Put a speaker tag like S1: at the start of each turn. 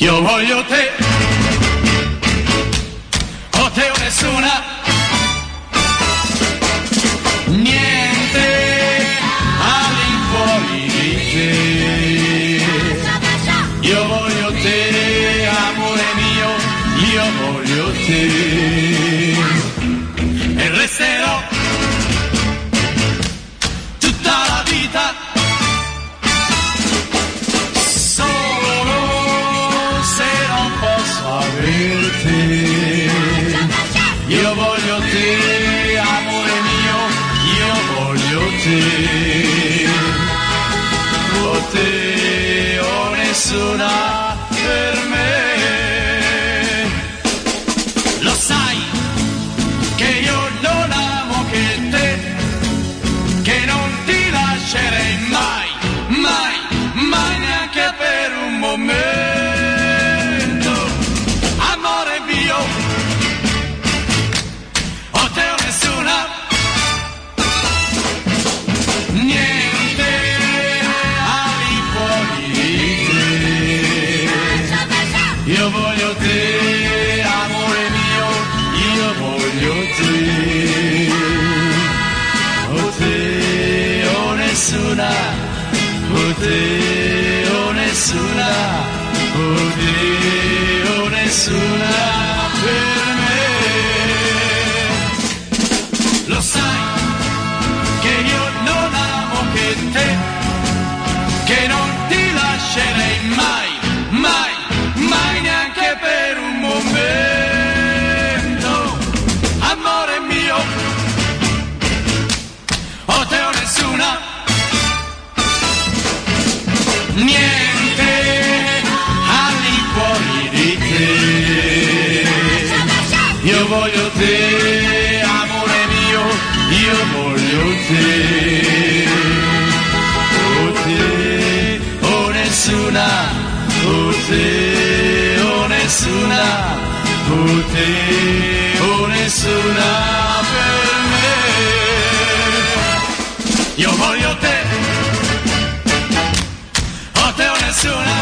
S1: Io voglio te, o te o nessuna, niente all'infuori di te. Io voglio te, amore mio, io voglio te. E resterò tutta la vita averti. Io voglio te, amore mio, io voglio te. O te o nessuna per me. Io voglio te. O te o nessuna, o te o nessuna, o te o nessuna per me. Lo sai che io non amo che te, voglio te, amore mio, io voglio te. O te o nessuna, o te o nessuna, o te o nessuna per me. Io voglio te, o te o nessuna,